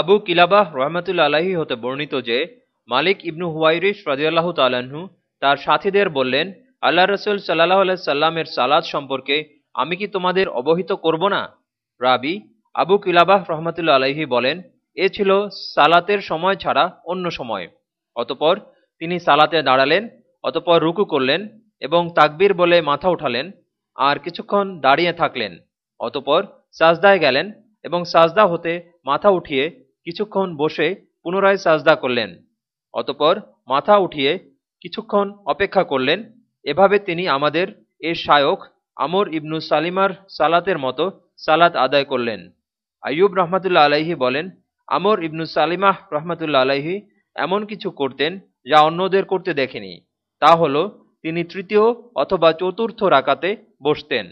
আবু কিলাবাহ রহমতুল্লা আলাহি হতে বর্ণিত যে, মালিক ইবনু হুয়াইরিস রাজিয়াল্লাহ তালাহু তার সাথীদের বললেন, আল্লাহ রসুল সাল্লাহ আল্লাহ সাল্লামের সালাদ সম্পর্কে আমি কি তোমাদের অবহিত করব না? রাবি আবু কিলাবাহ রহমতুল্লা আলাহি বলেন, এ ছিল সালাতের সময় ছাড়া অন্য সময়। অতপর তিনি সালাতে দাঁড়ালেন, অতপর রুকু করলেন এবং তাকবীর বলে মাথা উঠালেন আর কিছুক্ষণ দাঁড়িয়ে থাকলেন। অতপর সাজদায় গেলেন এবং সাজদা হতে মাথা উঠিয়ে কিছুক্ষণ বসে পুনরায় সাজদা করলেন, অতপর মাথা উঠিয়ে কিছুক্ষণ অপেক্ষা করলেন। এভাবে তিনি আমাদের এ শায়ক আমর ইবনু সালিমার সালাতের মতো সালাত আদায় করলেন। আইয়ুব রহমতুল্লা আলাইহি বলেন, আমর ইবনু সালিমাহ রহমতুল্লা আলাইহি এমন কিছু করতেন যা অন্যদের করতে দেখেনি। তা হল, তিনি তৃতীয় অথবা চতুর্থ রাকাতে বসতেন।